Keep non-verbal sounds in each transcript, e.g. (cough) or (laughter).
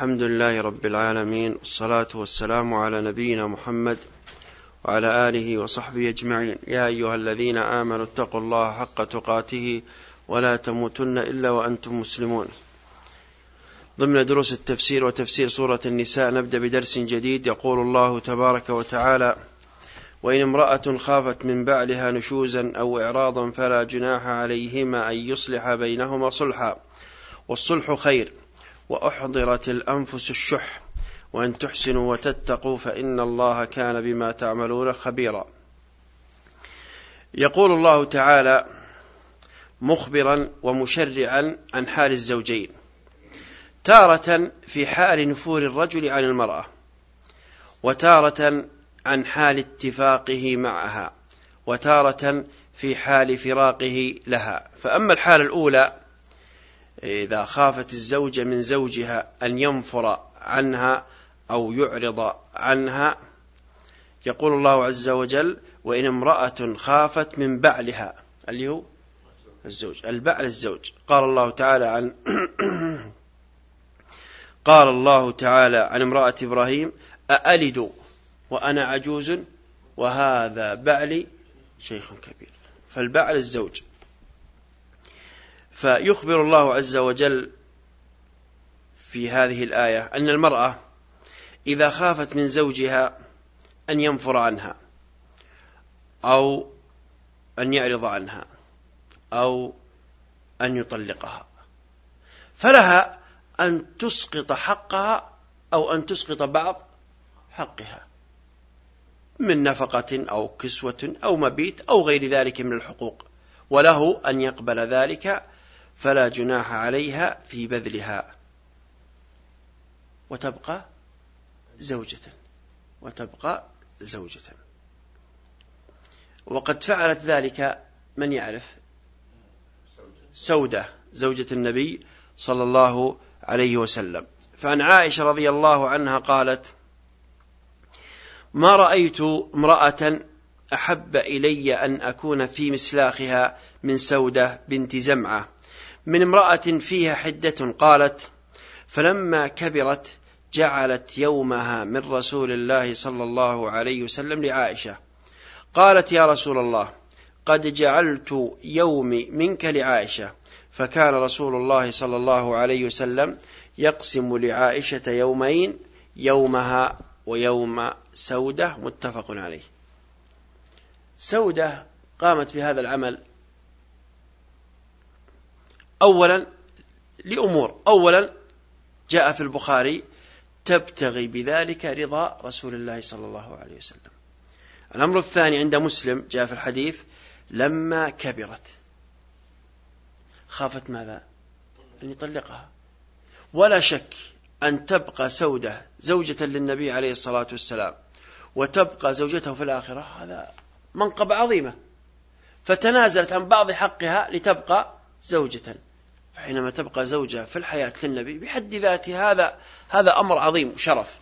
الحمد لله رب العالمين والصلاة والسلام على نبينا محمد وعلى آله وصحبه أجمعين. يا أيها الذين آمنوا اتقوا الله حق تقاته ولا تموتن إلا وأنتم مسلمون. ضمن دروس التفسير وتفسير سورة النساء نبدأ بدرس جديد. يقول الله تبارك وتعالى وإن امرأة خافت من بعلها نشوزا أو إعراضا فلا جناح عليهما أن يصلح بينهما صلحا والصلح خير. وأحضرت الأنفس الشح وأن تحسنوا وتتقوا فإن الله كان بما تعملون خبيرا. يقول الله تعالى مخبرا ومشرعا عن حال الزوجين تارة في حال نفور الرجل عن المرأة وتارة عن حال اتفاقه معها وتارة في حال فراقه لها. فأما الحالة الأولى إذا خافت الزوجة من زوجها أن ينفر عنها أو يعرض عنها يقول الله عز وجل وإن امرأة خافت من بعلها اللي هو الزوج البعل الزوج. قال الله تعالى عن (clears throat) قال الله تعالى عن امرأة إبراهيم أألد وأنا عجوز وهذا بعلي شيخ كبير. فالبعل الزوج فيخبر الله عز وجل في هذه الآية أن المرأة إذا خافت من زوجها أن ينفر عنها أو أن يعرض عنها أو أن يطلقها. فلها أن تسقط حقها أو أن تسقط بعض حقها من نفقة أو كسوة أو مبيت أو غير ذلك من الحقوق وله أن يقبل ذلك فلا جناح عليها في بذلها. وتبقى زوجة. وتبقى زوجة. وقد فعلت ذلك من يعرف؟ سودة. زوجة النبي صلى الله عليه وسلم. فعن عائشة رضي الله عنها قالت ما رأيت امرأة أحب إلي أن أكون في مسلاخها من سودة بنت زمعة من امرأة فيها حدة قالت فلما كبرت جعلت يومها من رسول الله صلى الله عليه وسلم لعائشة. قالت يا رسول الله قد جعلت يومي منك لعائشة. فكان رسول الله صلى الله عليه وسلم يقسم لعائشة يومين يومها ويوم سودة متفق عليه. سودة قامت بهذا العمل أولا لأمور. أولا جاء في البخاري تبتغي بذلك رضا رسول الله صلى الله عليه وسلم. الأمر الثاني عند مسلم جاء في الحديث لما كبرت. خافت ماذا؟ أن يطلقها. ولا شك أن تبقى سودة زوجة للنبي عليه الصلاة والسلام وتبقى زوجته في الآخرة هذا منقبة عظيمة. فتنازلت عن بعض حقها لتبقى زوجة. فحينما تبقى زوجة في الحياة للنبي بحد ذاته هذا هذا أمر عظيم وشرف.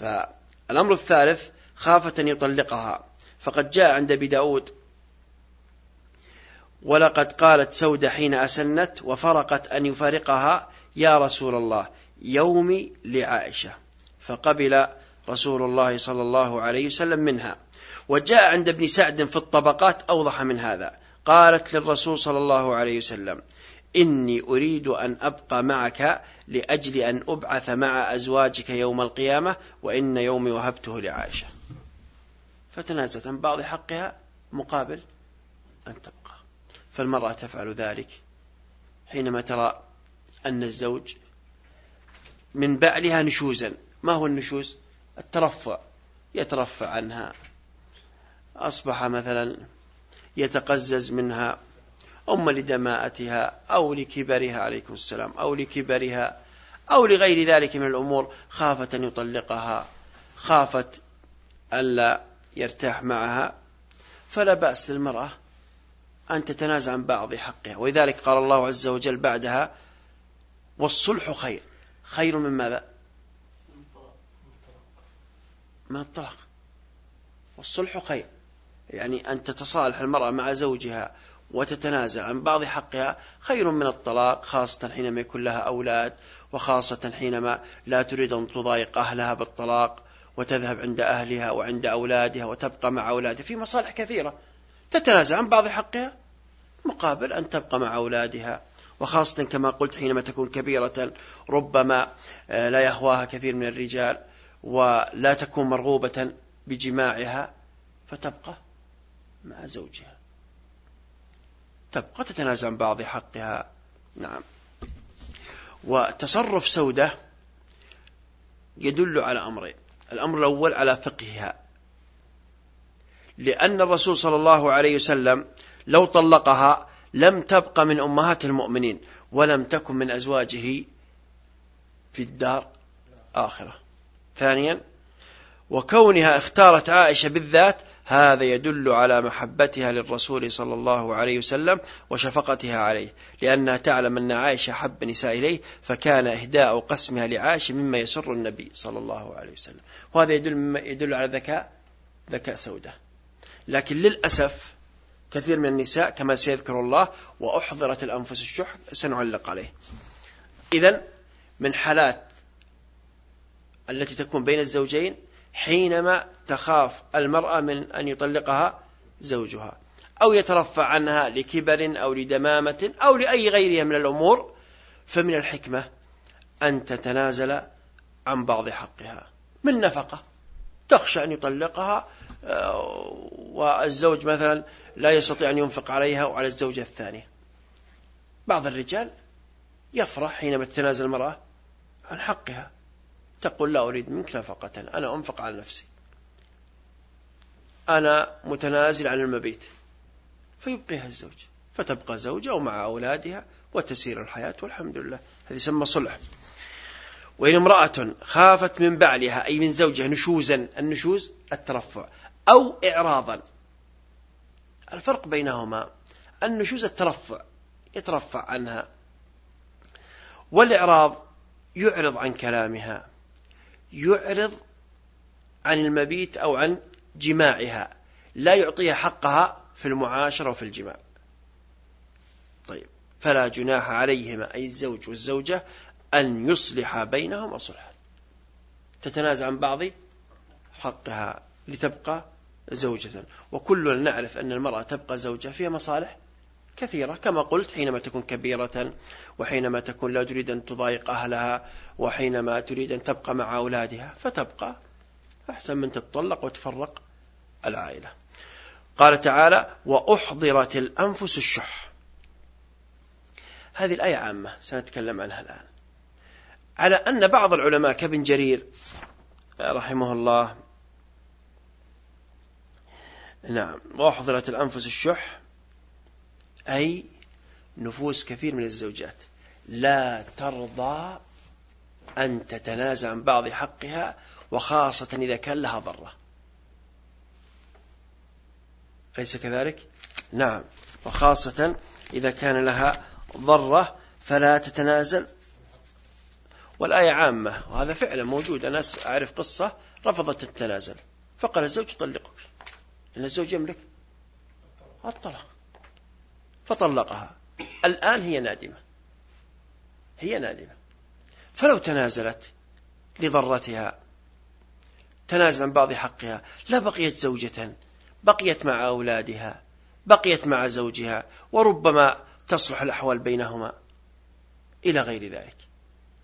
فالأمر الثالث خافت أن يطلقها. فقد جاء عند أبي داود ولقد قالت سودة حين أسنت وفرقت أن يفارقها يا رسول الله يومي لعائشة. فقبل رسول الله صلى الله عليه وسلم منها. وجاء عند ابن سعد في الطبقات أوضح من هذا. قالت للرسول صلى الله عليه وسلم إني أريد أن أبقى معك لأجل أن أبعث مع أزواجك يوم القيامة وإن يومي وهبته لعائشة. فتنازلت عن بعض حقها مقابل أن تبقى. فالمرأة تفعل ذلك حينما ترى أن الزوج من بعلها نشوزا. ما هو النشوز؟ الترفع يترفع عنها. أصبح مثلا يتقزز منها أم لدماءتها أو لكبرها عليكم السلام أو لكبرها أو لغير ذلك من الأمور خافت أن يطلقها خافت ألا يرتاح معها فلا بأس للمرأة أن تتنازع عن بعض حقها. ولذلك قال الله عز وجل بعدها والصلح خير. خير من ماذا؟ من الطلاق. والصلح خير. يعني أن تتصالح المرأة مع زوجها وتتنازل عن بعض حقها خير من الطلاق خاصة حينما يكون لها أولاد وخاصة حينما لا تريد أن تضايق أهلها بالطلاق وتذهب عند أهلها وعند أولادها وتبقى مع أولادها في مصالح كثيرة. تتنازل عن بعض حقها مقابل أن تبقى مع أولادها. وخاصة كما قلت حينما تكون كبيرة ربما آه، لا يهواها كثير من الرجال ولا تكون مرغوبة بجماعها فتبقى مع زوجها. تبقى تتنازع عن بعض حقها. نعم. وتصرف سودة يدل على أمرين. الأمر الأول على فقهها. لأن الرسول صلى الله عليه وسلم لو طلقها لم تبق من أمهات المؤمنين ولم تكن من أزواجه في الدار آخرة ثانيا وكونها اختارت عائشة بالذات هذا يدل على محبتها للرسول صلى الله عليه وسلم وشفقتها عليه. لأنها تعلم أن عائشة حب نساء إليه فكان إهداء قسمها لعائشة مما يسر النبي صلى الله عليه وسلم. وهذا يدل, يدل على ذكاء ذكاء سودة. لكن للأسف كثير من النساء كما سيذكر الله وأحضرت الأنفس الشح سنعلق عليه. إذا من حالات التي تكون بين الزوجين حينما تخاف المرأة من أن يطلقها زوجها أو يترفع عنها لكبر أو لدمامة أو لأي غيرها من الأمور فمن الحكمة أن تتنازل عن بعض حقها. من نفقة؟ تخشى أن يطلقها آه، والزوج مثلا لا يستطيع أن ينفق عليها وعلى الزوجة الثانية. بعض الرجال يفرح حينما تتنازل المرأة عن حقها. تقول لا أريد منك نفقة أنا أنفق على نفسي. أنا متنازل عن المبيت. فيبقيها الزوج فتبقى زوجة ومع أولادها وتسير الحياة والحمد لله. هذه يسمى صلح. وإن امرأة خافت من بعلها أي من زوجها نشوزا النشوز الترفع أو إعراضا. الفرق بينهما النشوز الترفع يترفع عنها والإعراض يعرض عن كلامها. يعرض عن المبيت أو عن جماعها لا يعطيها حقها في المعاشرة وفي الجماع. طيب فلا جناح عليهما أي الزوج والزوجة أن يصلح بينهما صلحا. تتنازع عن بعض حقها لتبقى زوجة. وكلنا نعرف أن المرأة تبقى زوجة فيها مصالح كثيرة كما قلت حينما تكون كبيرة وحينما تكون لا تريد أن تضايق أهلها وحينما تريد أن تبقى مع أولادها فتبقى أحسن من تتطلق وتفرق العائلة. قال تعالى وأحضرت الأنفس الشح. هذه الآية عامة سنتكلم عنها الآن. على أن بعض العلماء كابن جرير رحمه الله نعم وأحضرت الأنفس الشح أي نفوس كثير من الزوجات. لا ترضى أن تتنازع عن بعض حقها وخاصة إذا كان لها ضرة. أليس كذلك؟ نعم. وخاصة إذا كان لها ضرة فلا تتنازل. والآية عامة وهذا فعلا موجود. أنا أعرف قصة رفضت التنازل. فقال الزوج طلقك. لأن الزوج يملك الطلاق. فطلقها. الآن هي نادمة. هي نادمة. فلو تنازلت لضرتها تنازل عن بعض حقها لا بقيت زوجة بقيت مع أولادها بقيت مع زوجها وربما تصلح الأحوال بينهما. إلى غير ذلك.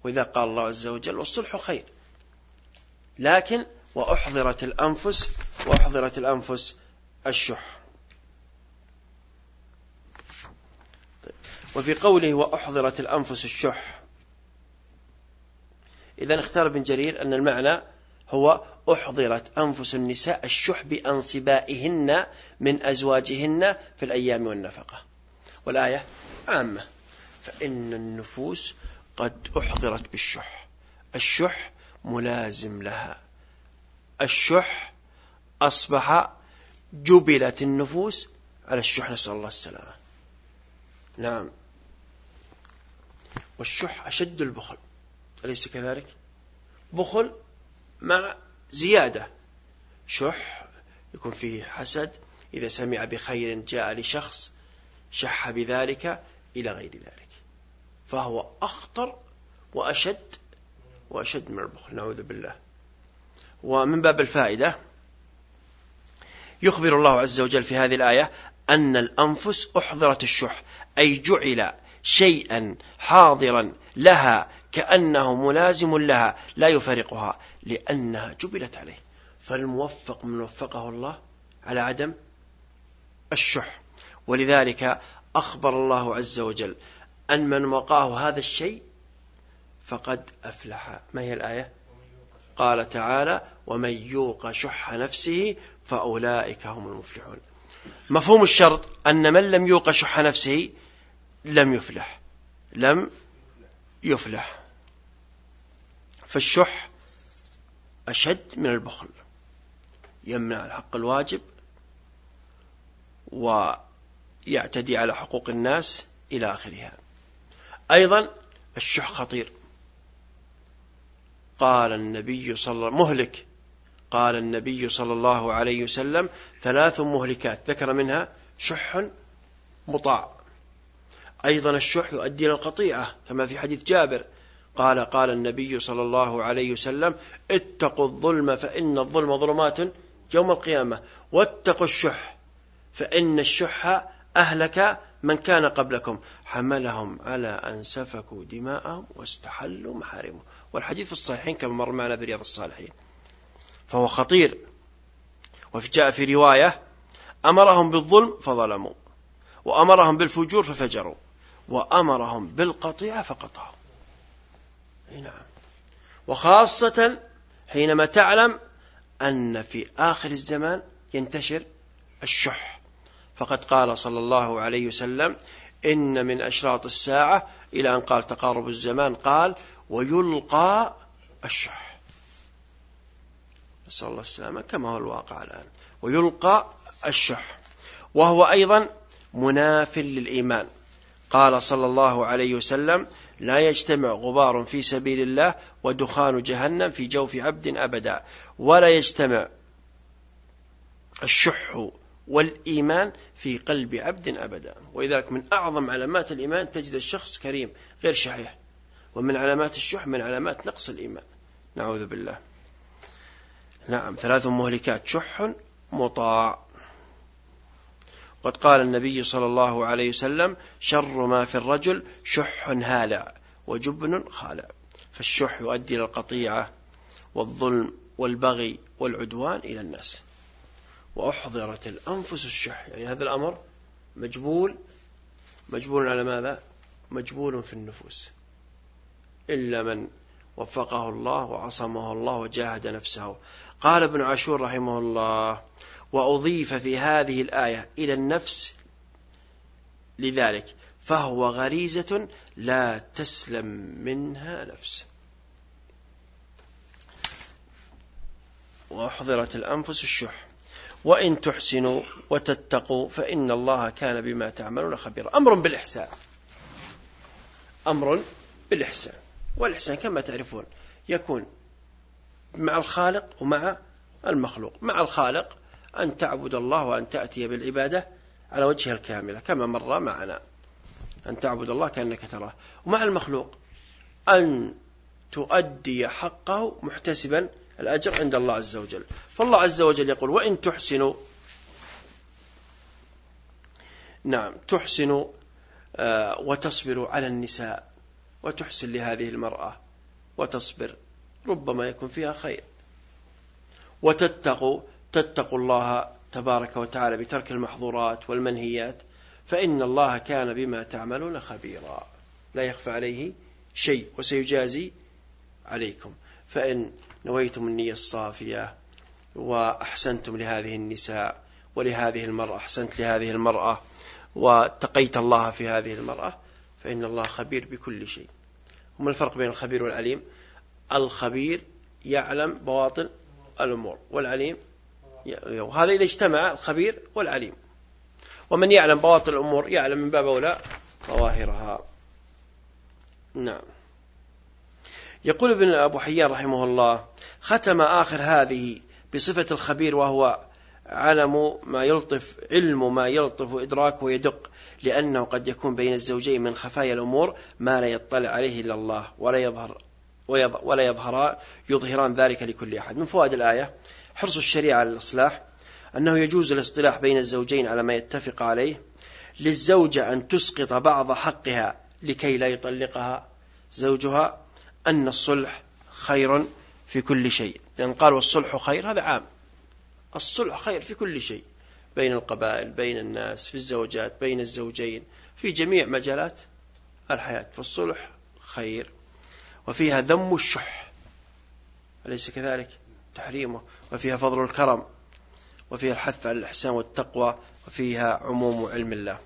وإذا قال الله عز وجل والصلح خير. لكن وأحضرت الأنفس وأحضرت الأنفس الشح. وفي قوله وأحضرت الأنفس الشح. إذا اختار ابن جرير أن المعنى هو أحضرت أنفس النساء الشح بأنصبائهن من أزواجهن في الأيام والنفقة. والآية عامة. فإن النفوس قد أحضرت بالشح. الشح ملازم لها. الشح أصبح جبلت النفوس على الشح. نسأل الله السلامة. نعم. والشح أشد البخل. أليس كذلك؟ بخل مع زيادة. شح يكون فيه حسد. إذا سمع بخير جاء لشخص شح بذلك إلى غير ذلك. فهو أخطر وأشد وأشد من البخل. نعوذ بالله. ومن باب الفائدة يخبر الله عز وجل في هذه الآية أن الأنفس أحضرت الشح أي جعل شيئا حاضرا لها كأنه ملازم لها لا يفارقها لأنها جبلت عليه. فالموفق من وفقه الله على عدم الشح. ولذلك أخبر الله عز وجل أن من وقاه هذا الشيء فقد أفلح. ما هي الآية؟ قال تعالى ومن يوق شح نفسه فأولئك هم المفلحون. مفهوم الشرط أن من لم يوق شح نفسه لم يفلح. لم يفلح. فالشح أشد من البخل. يمنع الحق الواجب ويعتدي على حقوق الناس إلى آخرها. أيضا الشح خطير. قال النبي صلى الله مهلك. قال النبي صلى الله عليه وسلم ثلاث مهلكات. ذكر منها شح مطاع. أيضا الشح يؤدي إلى القطيعة كما في حديث جابر. قال قال النبي صلى الله عليه وسلم اتقوا الظلم فإن الظلم ظلمات يوم القيامة واتقوا الشح فإن الشح أهلك من كان قبلكم. حملهم على أن سفكوا دماءهم واستحلوا محارمهم. والحديث في الصحيحين كما مر معنا برياض الصالحين. فهو خطير. وجاء في رواية أمرهم بالظلم فظلموا وأمرهم بالفجور ففجروا. وأمرهم بالقطيعة فقطعوا. نعم. وخاصة حينما تعلم أن في آخر الزمان ينتشر الشح. فقد قال صلى الله عليه وسلم إن من أشراط الساعة إلى أن قال تقارب الزمان قال ويلقى الشح. نسأل الله السلامة كما هو الواقع الآن. ويلقى الشح. وهو أيضا مناف للإيمان. قال صلى الله عليه وسلم لا يجتمع غبار في سبيل الله ودخان جهنم في جوف عبد أبدا ولا يجتمع الشح والإيمان في قلب عبد أبدا. ولذلك من أعظم علامات الإيمان تجد الشخص كريم غير شحيح ومن علامات الشح من علامات نقص الإيمان. نعوذ بالله. نعم ثلاث مهلكات شح مطاع. قد قال النبي صلى الله عليه وسلم شر ما في الرجل شح هالع وجبن خالع. فالشح يؤدي إلى القطيعة والظلم والبغي والعدوان إلى الناس. وأحضرت الأنفس الشح. يعني هذا الأمر مجبول. مجبول على ماذا؟ مجبول في النفوس. إلا من وفقه الله وعصمه الله وجاهد نفسه. قال ابن عاشور رحمه الله وأضيف في هذه الآية إلى النفس لذلك فهو غريزة لا تسلم منها نفس. وأحضرت الأنفس الشح. وإن تحسنوا وتتقوا فإن الله كان بما تعملون خبيرا. أمر بالإحسان. أمر بالإحسان. والإحسان كما تعرفون يكون مع الخالق ومع المخلوق. مع الخالق أن تعبد الله وأن تأتي بالعبادة على وجهها الكاملة كما مر معنا. أن تعبد الله كأنك تراه. ومع المخلوق أن تؤدي حقه محتسبا الأجر عند الله عز وجل. فالله عز وجل يقول وإن تحسنوا نعم تحسنوا آه، وتصبروا على النساء وتحسن لهذه المرأة وتصبر ربما يكون فيها خير. وتتقوا تتقوا الله تبارك وتعالى بترك المحظورات والمنهيات فإن الله كان بما تعملون خبيرا. لا يخفى عليه شيء وسيجازي عليكم. فإن نويتم النية الصافية وأحسنتم لهذه النساء ولهذه المرأة أحسنت لهذه المرأة واتقيت الله في هذه المرأة فإن الله خبير بكل شيء. وما الفرق بين الخبير والعليم. الخبير يعلم بواطن الأمور والعليم وهذا إذا اجتمع الخبير والعليم. ومن يعلم بواطن الأمور يعلم من باب أولى ظواهرها. نعم. يقول ابن أبو حيان رحمه الله ختم آخر هذه بصفة الخبير وهو علم ما يلطف علم ما يلطف إدراكه ويدق لأنه قد يكون بين الزوجين من خفايا الأمور ما لا يطلع عليه إلا الله ولا يظهر ولا يظهر يظهران ذلك لكل أحد. من فوائد الآية حرص الشريعة على الإصلاح أنه يجوز الاصطلاح بين الزوجين على ما يتفق عليه للزوجة أن تسقط بعض حقها لكي لا يطلقها زوجها أن الصلح خير في كل شيء. لأن قال والصلح خير هذا عام. الصلح خير في كل شيء بين القبائل بين الناس في الزوجات بين الزوجين في جميع مجالات الحياة. فالصلح خير. وفيها ذم الشح. أليس كذلك؟ تحريمه وفيها فضل الكرم وفيها الحث على الإحسان والتقوى وفيها عموم علم الله.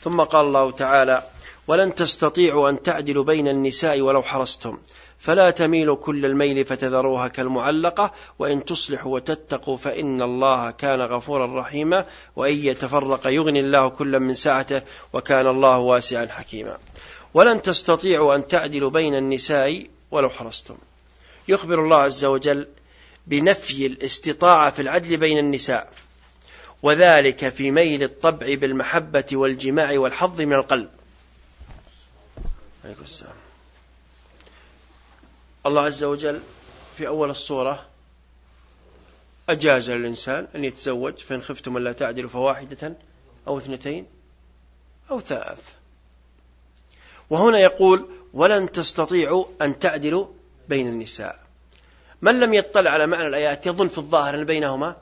ثم قال الله تعالى ولن تستطيعوا أن تعدلوا بين النساء ولو حرصتم فلا تميلوا كل الميل فتذروها كالمعلقة وإن تصلحوا وتتقوا فإن الله كان غفورا رحيما وإن يتفرق يغني الله كلا من سعته وكان الله واسعا حكيما. ولن تستطيعوا أن تعدلوا بين النساء ولو حرصتم. يخبر الله عز وجل بنفي الاستطاعة في العدل بين النساء وذلك في ميل الطبع بالمحبة والجماع والحظ من القلب. عليكم السلام. الله عز وجل في أول الصورة أجاز للإنسان أن يتزوج فإن خفتم لا تعدلوا فواحدة أو اثنتين أو ثلاث. وهنا يقول ولن تستطيعوا أن تعدلوا بين النساء. من لم يطلع على معنى الآيات يظن في الظاهر أن بينهما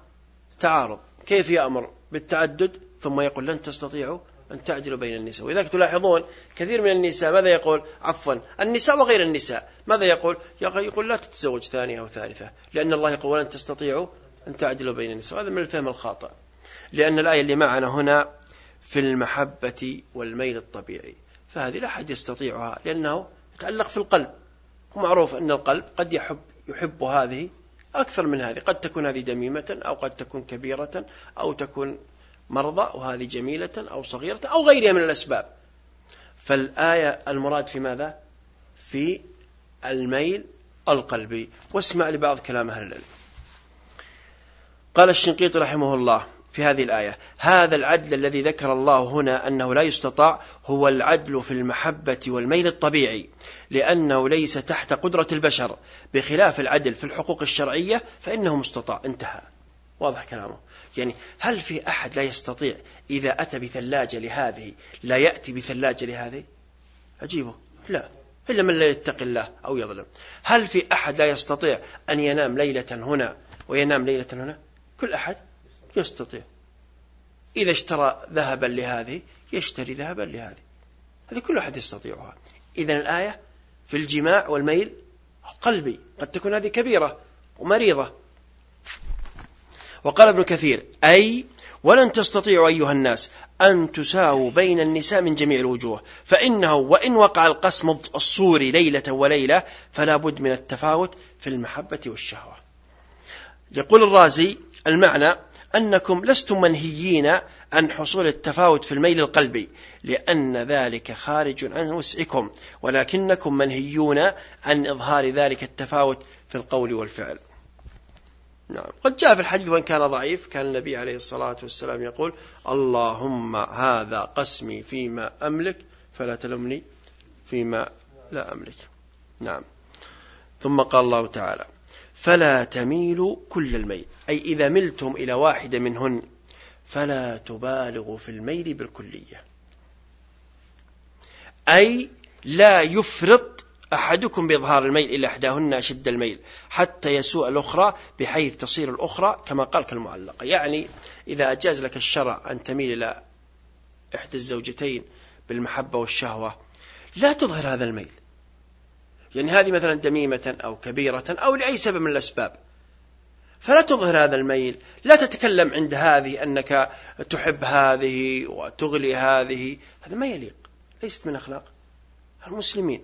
تعارض. كيف يأمر؟ بالتعدد ثم يقول لن تستطيعوا أن تعدلوا بين النساء. ولذلك تلاحظون كثير من النساء ماذا يقول؟ عفوا. النساء وغير النساء ماذا يقول يقول لا تتزوج ثانية أو ثالثة لأن الله يقول ولن تستطيعوا أن تعدلوا بين النساء. هذا من الفهم الخاطئ. لأن الآية اللي معنا هنا في المحبة والميل الطبيعي فهذه لا أحد يستطيعها لأنه يتعلق في القلب. ومعروف أن القلب قد يحب يحب هذه أكثر من هذه. قد تكون هذه دميمة أو قد تكون كبيرة أو تكون مرضى وهذه جميلة أو صغيرة أو غيرها من الأسباب. فالآية المراد في ماذا؟ في الميل القلبي. واسمع لبعض كلام أهل العلم. قال الشنقيط رحمه الله في هذه الآية. هذا العدل الذي ذكر الله هنا أنه لا يستطاع هو العدل في المحبة والميل الطبيعي لأنه ليس تحت قدرة البشر. بخلاف العدل في الحقوق الشرعية فإنه مستطاع. انتهى. واضح كلامه. يعني هل في أحد لا يستطيع إذا أتى بثلاجة لهذه لا يأتي بثلاجة لهذه؟ أجيبه لا. إلا من لا يتقي الله أو يظلم. هل في أحد لا يستطيع أن ينام ليلة هنا وينام ليلة هنا؟ كل أحد. يستطيع. إذا اشترى ذهبا لهذه يشتري ذهبا لهذه. هذه كل أحد يستطيعها. إذا الآية في الجماع والميل قلبي. قد تكون هذه كبيرة ومريضة. وقال ابن كثير أي ولن تستطيعوا أيها الناس أن تساووا بين النساء من جميع الوجوه فإنه وإن وقع القسم الصوري ليلة وليلة فلا بد من التفاوت في المحبة والشهوة. يقول الرازي المعنى أنكم لستم منهيين عن حصول التفاوت في الميل القلبي لأن ذلك خارج عن وسعكم ولكنكم منهيون عن إظهار ذلك التفاوت في القول والفعل. نعم. قد جاء في الحديث وإن كان ضعيف كان النبي عليه الصلاة والسلام يقول اللهم هذا قسمي فيما أملك فلا تلمني فيما لا أملك. نعم. ثم قال الله تعالى فلا تميلوا كل الميل. أي إذا ملتم إلى واحدة منهن فلا تبالغوا في الميل بالكلية. أي لا يفرط أحدكم بإظهار الميل إلى إحداهن أشد الميل حتى يسوء الأخرى بحيث تصير الأخرى كما قال كالمعلقة يعني إذا أجاز لك الشرع أن تميل إلى إحدى الزوجتين بالمحبة والشهوة لا تظهر هذا الميل. يعني هذه مثلا دميمة أو كبيرة أو لأي سبب من الأسباب. فلا تظهر هذا الميل. لا تتكلم عند هذه أنك تحب هذه وتغلي هذه. هذا ما يليق. ليست من أخلاق المسلمين.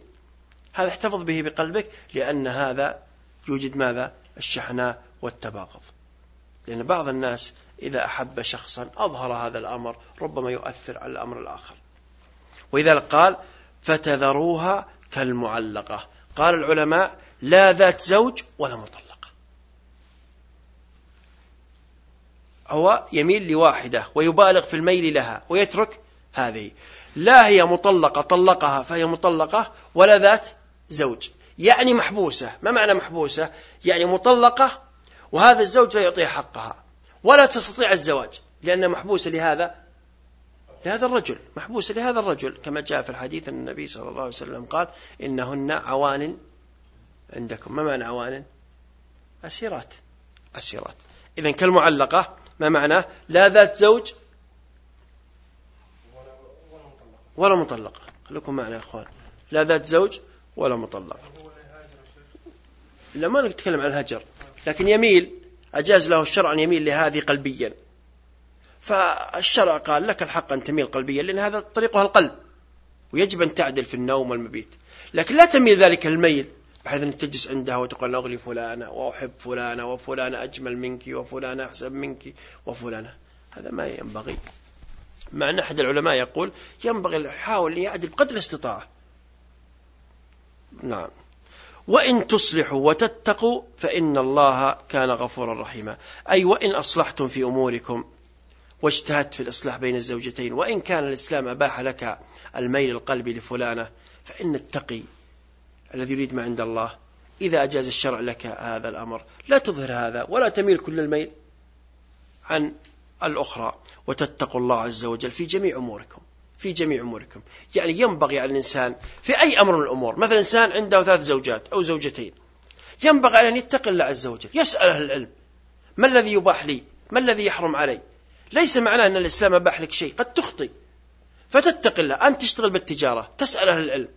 هذا احتفظ به بقلبك لأن هذا يوجد ماذا؟ الشحناء والتباغض. لأن بعض الناس إذا أحب شخصا أظهر هذا الأمر ربما يؤثر على الأمر الآخر. ولذلك قال فتذروها كالمعلقة. قال العلماء لا ذات زوج ولا مطلقة. هو يميل لواحدة ويبالغ في الميل لها ويترك هذه. لا هي مطلقة طلقها فهي مطلقة ولا ذات زوج. يعني محبوسة. ما معنى محبوسة؟ يعني مطلقة وهذا الزوج لا يعطيها حقها ولا تستطيع الزواج لأنها محبوسة لهذا لهذا الرجل محبوسة لهذا الرجل كما جاء في الحديث أن النبي صلى الله عليه وسلم قال إنهن عوان عندكم. ما معنى عوان؟ أسيرات. أسيرات. إذا كالمعلقة ما معناه لا ذات زوج ولا مطلقة. خليكم معنا يا أخوان. لا ذات زوج ولا مطلقة. لا ما نتكلم عن الهجر. لكن يميل أجاز له الشرع أن يميل لهذه قلبيا. فالشرع قال لك الحق أن تميل قلبيا لأن هذا طريقها القلب ويجب أن تعدل في النوم والمبيت. لكن لا تميل ذلك الميل بحيث أن تجلس عندها وتقول أنا أغلي فلانة وأحب فلانة وفلانة أجمل منك وفلانة أحسن منك وفلانة. هذا ما ينبغي. مع أن أحد العلماء يقول ينبغي يحاول يعدل بقدر الاستطاعة. نعم. وإن تصلحوا وتتقوا فإن الله كان غفورا رحيما. أي وإن أصلحتم في أموركم واجتهدت في الإصلاح بين الزوجتين وإن كان الإسلام أباح لك الميل القلبي لفلانة فإن التقي الذي يريد ما عند الله. إذا أجاز الشرع لك هذا الأمر لا تظهر هذا ولا تميل كل الميل عن الأخرى. وتتقوا الله عز وجل في جميع أموركم في جميع أموركم. يعني ينبغي على الإنسان في أي أمر من الأمور مثلا إنسان عنده ثلاث زوجات أو زوجتين ينبغي أن يتقي الله عز وجل يسأل أهل العلم ما الذي يباح لي؟ ما الذي يحرم علي؟ ليس معناه أن الإسلام أباح لك شيء قد تخطي فتتقي الله. أنت تشتغل بالتجارة تسأل أهل العلم.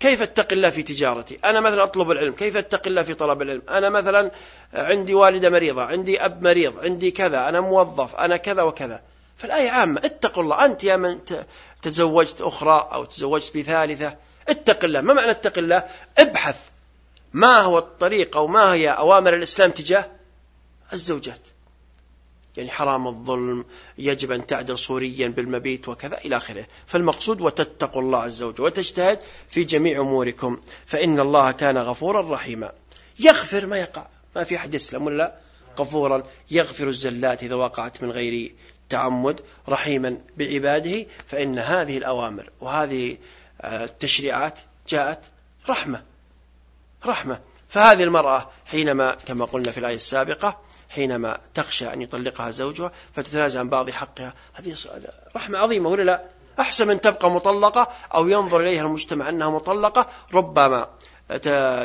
كيف اتقي الله في تجارتي؟ أنا مثلا أطلب العلم. كيف اتقي الله في طلب العلم؟ أنا مثلا عندي والدة مريضة عندي أب مريض عندي كذا أنا موظف أنا كذا وكذا. فالآية عامة اتقوا الله. أنت يا من تزوجت أخرى أو تزوجت بثالثة اتق الله. ما معنى اتق الله؟ ابحث. ما هو الطريق أو ما هي أوامر الإسلام تجاه الزوجات؟ يعني حرام الظلم يجب أن تعدل صوريا بالمبيت وكذا إلى آخره. فالمقصود وتتقوا الله عز وجل وتجتهد في جميع أموركم فإن الله كان غفورا رحيما. يغفر ما يقع. ما في أحد يسلم ولا غفورا. يغفر الزلات إذا وقعت من غير تعمد رحيما بعباده فإن هذه الأوامر وهذه آه، التشريعات جاءت رحمة. رحمة. فهذه المرأة حينما كما قلنا في الآية السابقة حينما تخشى أن يطلقها زوجها فتتنازع عن بعض حقها. هذه رحمة عظيمة ولا لا؟ أحسن من تبقى مطلقة أو ينظر إليها المجتمع أنها مطلقة ربما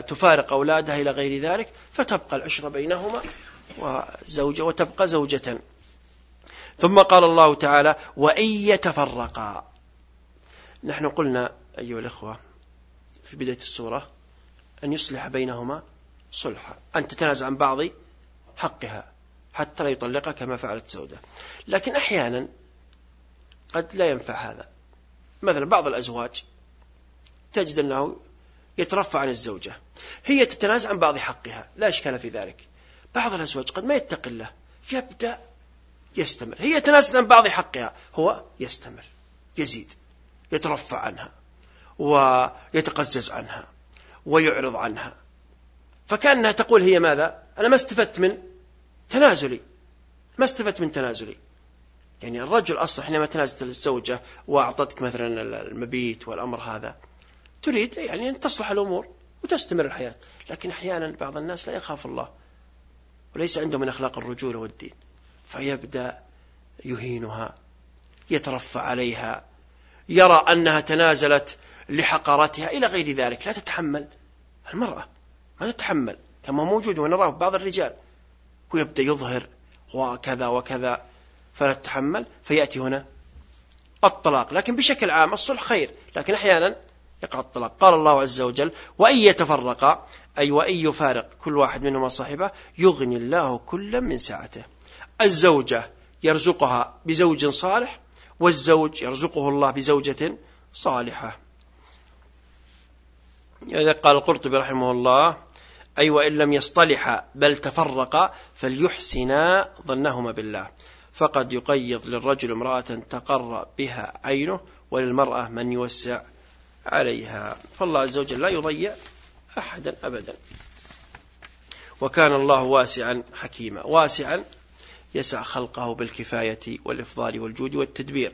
تفارق أولادها إلى غير ذلك فتبقى العشرة بينهما وزوجة وتبقى زوجة. ثم قال الله تعالى وإن يتفرقا. نحن قلنا أيها الإخوة في بداية السورة أن يصلح بينهما صلحا أن تتنازع عن بعض حقها حتى لا يطلقها كما فعلت سودة لكن أحيانا قد لا ينفع هذا. مثلا بعض الأزواج تجد أنه يترفع عن الزوجة. هي تتنازع عن بعض حقها. لا إشكال في ذلك. بعض الأزواج قد ما يتقي الله يبدأ يستمر. هي تنازل عن بعض حقها. هو يستمر. يزيد. يترفع عنها. ويتقزز عنها. ويعرض عنها. فكأنها تقول هي ماذا؟ أنا ما استفدت من تنازلي. ما استفدت من تنازلي. يعني الرجل أصلا حينما تنازلت الزوجة وأعطتك مثلا المبيت والأمر هذا تريد يعني أن تصلح الأمور وتستمر الحياة. لكن أحيانا بعض الناس لا يخاف الله وليس عنده من أخلاق الرجولة والدين. فيبدأ يهينها يترفع عليها يرى أنها تنازلت لحقارتها إلى غير ذلك. لا تتحمل. المرأة ما تتحمل كما موجود ونراه بعض الرجال. ويبدأ يظهر وكذا وكذا فلا تتحمل فيأتي هنا الطلاق. لكن بشكل عام الصلح خير لكن أحيانا يقع الطلاق. قال الله عز وجل وإن يتفرقا أي وإن يفارق كل واحد منهما صاحبه يغني الله كلا من سعته الزوجة يرزقها بزوج صالح والزوج يرزقه الله بزوجة صالحة. إذا قال القرطبي رحمه الله أي وإن لم يصطلحا بل تفرقا فليحسنا ظنهما بالله. فقد يقيض للرجل امرأة تقر بها عينه وللمرأة من يوسع عليها. فالله عز وجل لا يضيع أحدا أبدا. وكان الله واسعا حكيما. واسعا يسع خلقه بالكفاية والإفضال والجود والتدبير.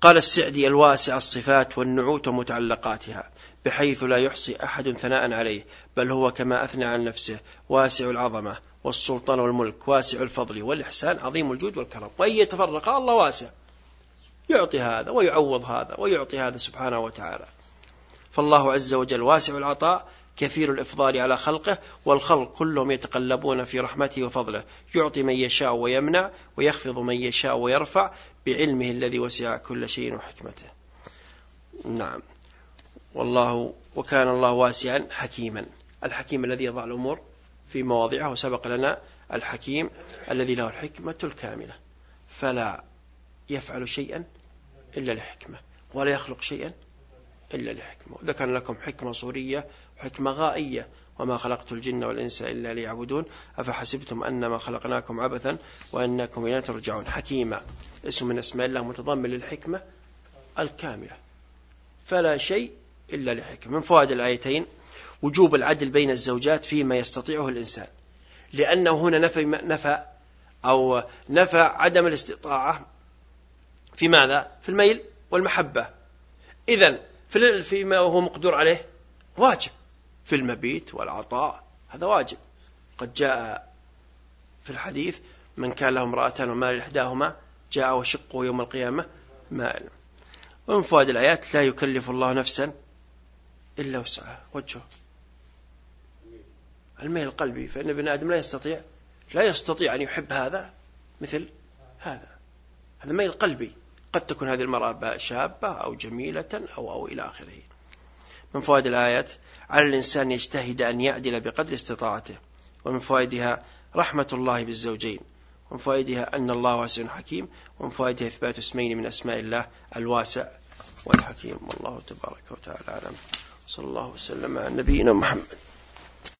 قال السعدي الواسع الصفات والنعوت ومتعلقاتها. بحيث لا يحصي أحد ثناء عليه بل هو كما أثنى عن نفسه واسع العظمة والسلطان والملك واسع الفضل والإحسان عظيم الجود والكرم وإن يتفرق الله واسع يعطي هذا ويعوض هذا ويعطي هذا سبحانه وتعالى. فالله عز وجل واسع العطاء كثير الإفضال على خلقه والخلق كلهم يتقلبون في رحمته وفضله يعطي من يشاء ويمنع ويخفض من يشاء ويرفع بعلمه الذي وسع كل شيء وحكمته. نعم. والله وكان الله واسعا حكيما. الحكيم الذي يضع الأمور في مواضعها وسبق لنا الحكيم الذي له الحكمة الكاملة. فلا يفعل شيئا إلا لحكمة ولا يخلق شيئا إلا لحكمة. وذكر لكم حكمة صورية وحكمة غائية وما خلقت الجن والإنس إلا ليعبدون أفحسبتم أنما خلقناكم عبثا وأنكم إلى ترجعون. حكيمة اسم من أسماء الله متضمن للحكمة الكاملة. فلا شيء إلا لحكمة. من فوائد الآيتين؟ وجوب العدل بين الزوجات فيما يستطيعه الإنسان. لأنه هنا نفى, نفى أو نفى عدم الاستطاعة في ماذا؟ في الميل والمحبة. إذا فيما هو مقدور عليه واجب. في المبيت والعطاء هذا واجب. قد جاء في الحديث من كان له امرأتان ومال إحداهما جاء وشقه يوم القيامة مال ومن فوائد الآيات لا يكلف الله نفسا إلا وسعها وجهه. الميل القلبي فإن ابن آدم لا يستطيع لا يستطيع أن يحب هذا مثل هذا. هذا ميل قلبي. قد تكون هذه المرأة شابة أو جميلة أو أو إلى آخره. من فوائد الآيات على الإنسان يجتهد أن يعدل بقدر استطاعته. ومن فوائدها رحمة الله بالزوجين. ومن فوائدها أن الله واسع حكيم. ومن فوائدها إثبات اسمين من أسماء الله الواسع والحكيم. والله تبارك وتعالى أعلم. صلى الله وسلم على نبينا محمد.